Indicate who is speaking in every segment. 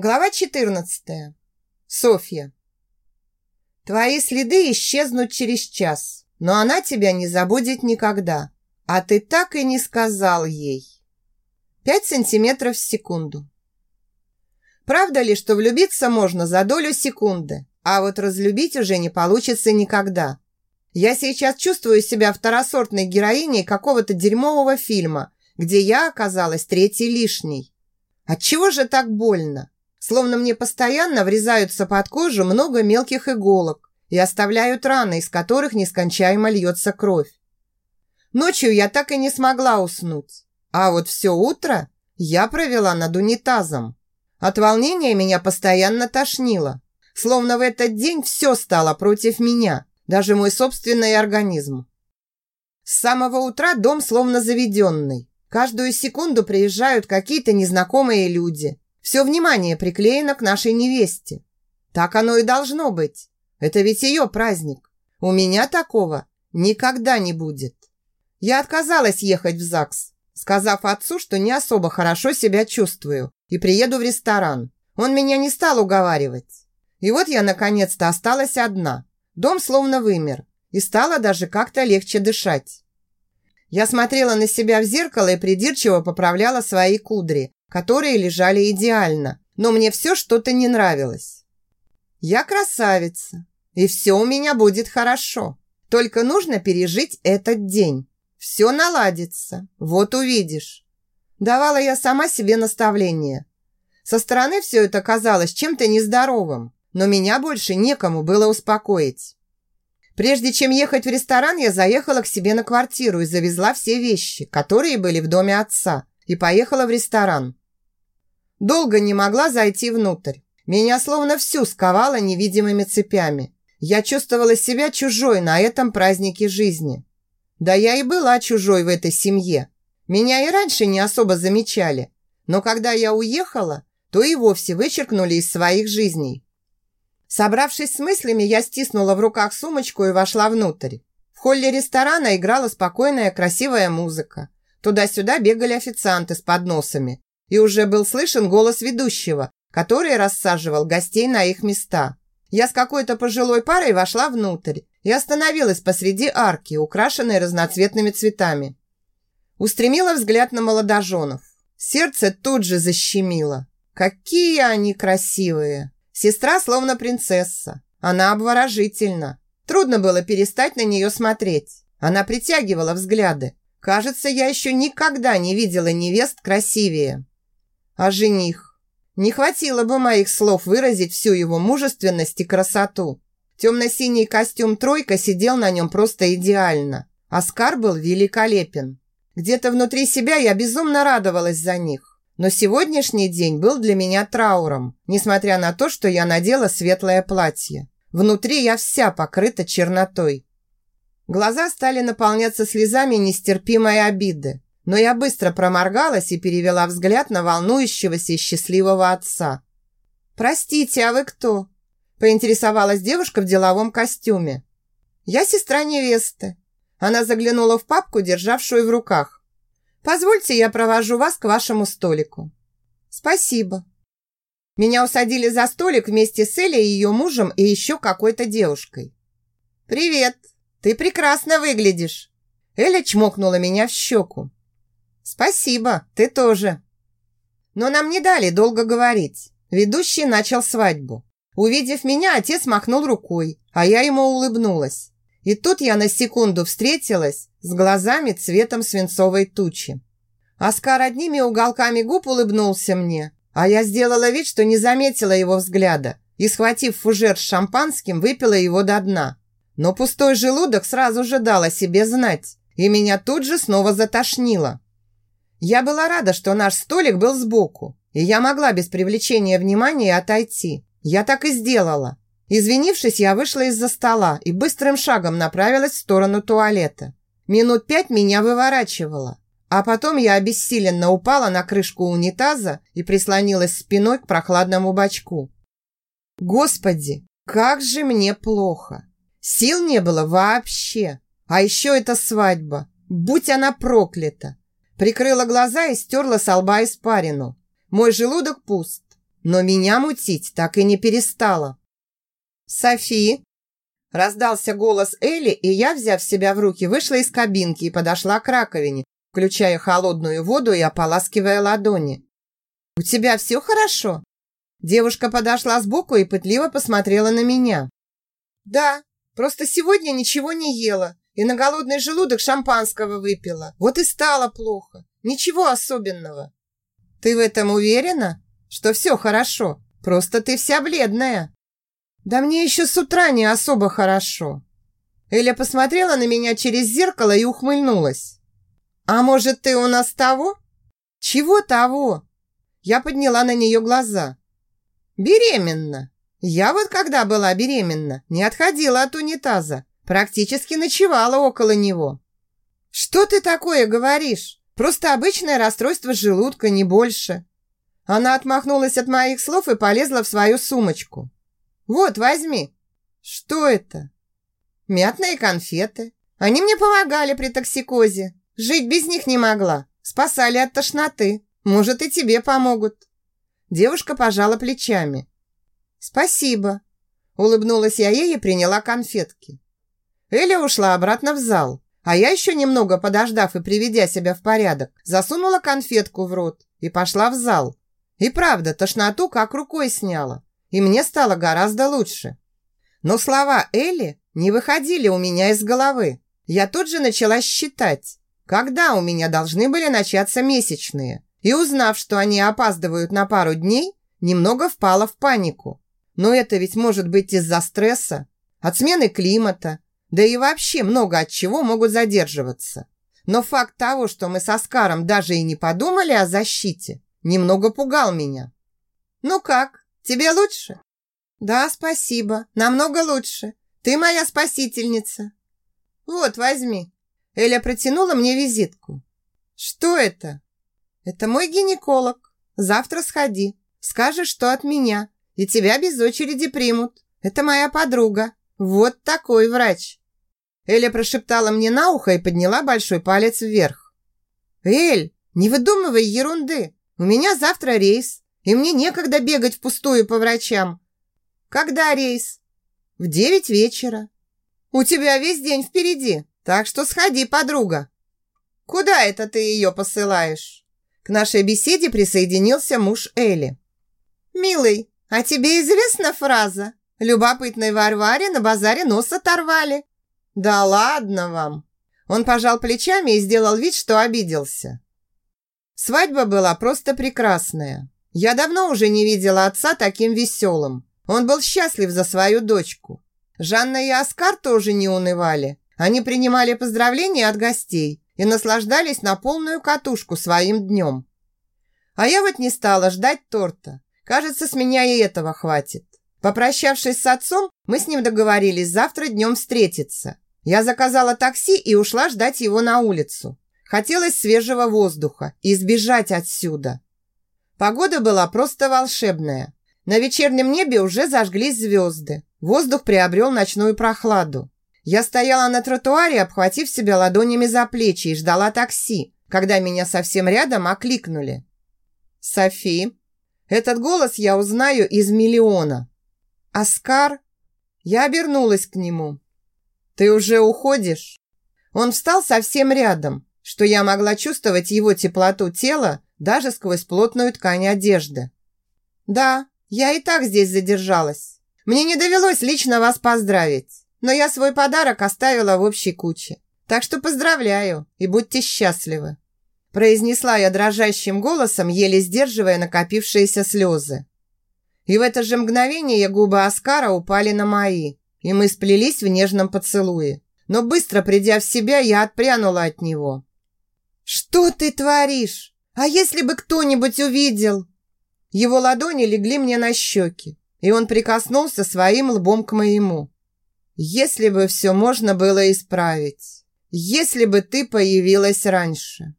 Speaker 1: Глава 14. Софья. Твои следы исчезнут через час, но она тебя не забудет никогда. А ты так и не сказал ей. 5 сантиметров в секунду. Правда ли, что влюбиться можно за долю секунды, а вот разлюбить уже не получится никогда? Я сейчас чувствую себя второсортной героиней какого-то дерьмового фильма, где я оказалась третьей лишней. Отчего же так больно? Словно мне постоянно врезаются под кожу много мелких иголок и оставляют раны, из которых нескончаемо льется кровь. Ночью я так и не смогла уснуть. А вот все утро я провела над унитазом. От волнения меня постоянно тошнило. Словно в этот день все стало против меня, даже мой собственный организм. С самого утра дом словно заведенный. Каждую секунду приезжают какие-то незнакомые люди. Все внимание приклеено к нашей невесте. Так оно и должно быть. Это ведь ее праздник. У меня такого никогда не будет. Я отказалась ехать в ЗАГС, сказав отцу, что не особо хорошо себя чувствую и приеду в ресторан. Он меня не стал уговаривать. И вот я наконец-то осталась одна. Дом словно вымер. И стало даже как-то легче дышать. Я смотрела на себя в зеркало и придирчиво поправляла свои кудри, которые лежали идеально, но мне все что-то не нравилось. Я красавица, и все у меня будет хорошо. Только нужно пережить этот день. Все наладится, вот увидишь. Давала я сама себе наставление. Со стороны все это казалось чем-то нездоровым, но меня больше некому было успокоить. Прежде чем ехать в ресторан, я заехала к себе на квартиру и завезла все вещи, которые были в доме отца, и поехала в ресторан. Долго не могла зайти внутрь. Меня словно всю сковало невидимыми цепями. Я чувствовала себя чужой на этом празднике жизни. Да я и была чужой в этой семье. Меня и раньше не особо замечали. Но когда я уехала, то и вовсе вычеркнули из своих жизней. Собравшись с мыслями, я стиснула в руках сумочку и вошла внутрь. В холле ресторана играла спокойная красивая музыка. Туда-сюда бегали официанты с подносами и уже был слышен голос ведущего, который рассаживал гостей на их места. Я с какой-то пожилой парой вошла внутрь и остановилась посреди арки, украшенной разноцветными цветами. Устремила взгляд на молодоженов. Сердце тут же защемило. Какие они красивые! Сестра словно принцесса. Она обворожительна. Трудно было перестать на нее смотреть. Она притягивала взгляды. Кажется, я еще никогда не видела невест красивее. А жених? Не хватило бы моих слов выразить всю его мужественность и красоту. Темно-синий костюм «тройка» сидел на нем просто идеально. Оскар был великолепен. Где-то внутри себя я безумно радовалась за них. Но сегодняшний день был для меня трауром, несмотря на то, что я надела светлое платье. Внутри я вся покрыта чернотой. Глаза стали наполняться слезами нестерпимой обиды. Но я быстро проморгалась и перевела взгляд на волнующегося и счастливого отца. «Простите, а вы кто?» поинтересовалась девушка в деловом костюме. «Я сестра невесты». Она заглянула в папку, державшую в руках. «Позвольте, я провожу вас к вашему столику». «Спасибо». Меня усадили за столик вместе с Элей, ее мужем и еще какой-то девушкой. «Привет! Ты прекрасно выглядишь!» Эля чмокнула меня в щеку. «Спасибо, ты тоже». Но нам не дали долго говорить. Ведущий начал свадьбу. Увидев меня, отец махнул рукой, а я ему улыбнулась. И тут я на секунду встретилась с глазами цветом свинцовой тучи. Оскар одними уголками губ улыбнулся мне, а я сделала вид, что не заметила его взгляда и, схватив фужер с шампанским, выпила его до дна. Но пустой желудок сразу же дал о себе знать, и меня тут же снова затошнило. Я была рада, что наш столик был сбоку, и я могла без привлечения внимания отойти. Я так и сделала. Извинившись, я вышла из-за стола и быстрым шагом направилась в сторону туалета. Минут пять меня выворачивало, а потом я обессиленно упала на крышку унитаза и прислонилась спиной к прохладному бачку. Господи, как же мне плохо! Сил не было вообще. А еще эта свадьба. Будь она проклята. Прикрыла глаза и стерла с лба испарину. Мой желудок пуст. но меня мутить так и не перестало. «Софи!» Раздался голос Элли, и я, взяв себя в руки, вышла из кабинки и подошла к раковине, включая холодную воду и ополаскивая ладони. «У тебя все хорошо?» Девушка подошла сбоку и пытливо посмотрела на меня. «Да, просто сегодня ничего не ела и на голодный желудок шампанского выпила. Вот и стало плохо. Ничего особенного». «Ты в этом уверена? Что все хорошо? Просто ты вся бледная». «Да мне еще с утра не особо хорошо». Эля посмотрела на меня через зеркало и ухмыльнулась. «А может, ты у нас того?» «Чего того?» Я подняла на нее глаза. «Беременна. Я вот когда была беременна, не отходила от унитаза, практически ночевала около него». «Что ты такое говоришь? Просто обычное расстройство желудка, не больше». Она отмахнулась от моих слов и полезла в свою сумочку. «Вот, возьми». «Что это?» «Мятные конфеты. Они мне помогали при токсикозе. Жить без них не могла. Спасали от тошноты. Может, и тебе помогут». Девушка пожала плечами. «Спасибо», – улыбнулась я ей и приняла конфетки. Эля ушла обратно в зал, а я еще немного подождав и приведя себя в порядок, засунула конфетку в рот и пошла в зал. И правда, тошноту как рукой сняла, и мне стало гораздо лучше. Но слова Эли не выходили у меня из головы. Я тут же начала считать, когда у меня должны были начаться месячные и, узнав, что они опаздывают на пару дней, немного впала в панику. Но это ведь может быть из-за стресса, от смены климата, да и вообще много от чего могут задерживаться. Но факт того, что мы с Оскаром даже и не подумали о защите, немного пугал меня. «Ну как, тебе лучше?» «Да, спасибо, намного лучше. Ты моя спасительница». «Вот, возьми». Эля протянула мне визитку. «Что это?» Это мой гинеколог. Завтра сходи. Скажешь, что от меня. И тебя без очереди примут. Это моя подруга. Вот такой врач. Эля прошептала мне на ухо и подняла большой палец вверх. «Эль, не выдумывай ерунды. У меня завтра рейс, и мне некогда бегать впустую по врачам». «Когда рейс?» «В девять вечера». «У тебя весь день впереди, так что сходи, подруга». «Куда это ты ее посылаешь?» К нашей беседе присоединился муж Элли. «Милый, а тебе известна фраза? Любопытной Варваре на базаре нос оторвали». «Да ладно вам!» Он пожал плечами и сделал вид, что обиделся. Свадьба была просто прекрасная. Я давно уже не видела отца таким веселым. Он был счастлив за свою дочку. Жанна и Оскар тоже не унывали. Они принимали поздравления от гостей и наслаждались на полную катушку своим днем. А я вот не стала ждать торта. Кажется, с меня и этого хватит. Попрощавшись с отцом, мы с ним договорились завтра днем встретиться. Я заказала такси и ушла ждать его на улицу. Хотелось свежего воздуха и сбежать отсюда. Погода была просто волшебная. На вечернем небе уже зажглись звезды. Воздух приобрел ночную прохладу. Я стояла на тротуаре, обхватив себя ладонями за плечи и ждала такси, когда меня совсем рядом окликнули. «Софи!» Этот голос я узнаю из миллиона. «Оскар?» Я обернулась к нему. «Ты уже уходишь?» Он встал совсем рядом, что я могла чувствовать его теплоту тела даже сквозь плотную ткань одежды. «Да, я и так здесь задержалась. Мне не довелось лично вас поздравить. Но я свой подарок оставила в общей куче. Так что поздравляю и будьте счастливы. Произнесла я дрожащим голосом, еле сдерживая накопившиеся слезы. И в это же мгновение губы Оскара упали на мои, и мы сплелись в нежном поцелуе. Но быстро придя в себя, я отпрянула от него. «Что ты творишь? А если бы кто-нибудь увидел?» Его ладони легли мне на щеки, и он прикоснулся своим лбом к моему. Если бы все можно было исправить. Если бы ты появилась раньше.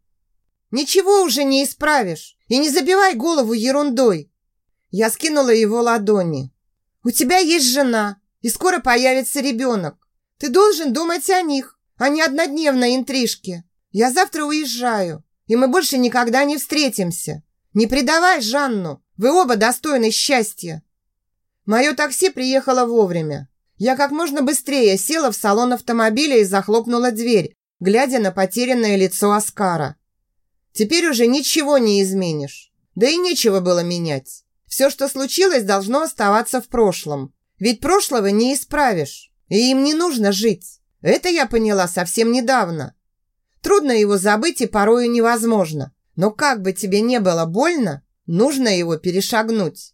Speaker 1: Ничего уже не исправишь. И не забивай голову ерундой. Я скинула его ладони. У тебя есть жена, и скоро появится ребенок. Ты должен думать о них, а не однодневной интрижке. Я завтра уезжаю, и мы больше никогда не встретимся. Не предавай Жанну. Вы оба достойны счастья. Мое такси приехало вовремя. Я как можно быстрее села в салон автомобиля и захлопнула дверь, глядя на потерянное лицо Оскара. Теперь уже ничего не изменишь. Да и нечего было менять. Все, что случилось, должно оставаться в прошлом. Ведь прошлого не исправишь. И им не нужно жить. Это я поняла совсем недавно. Трудно его забыть и порою невозможно. Но как бы тебе не было больно, нужно его перешагнуть.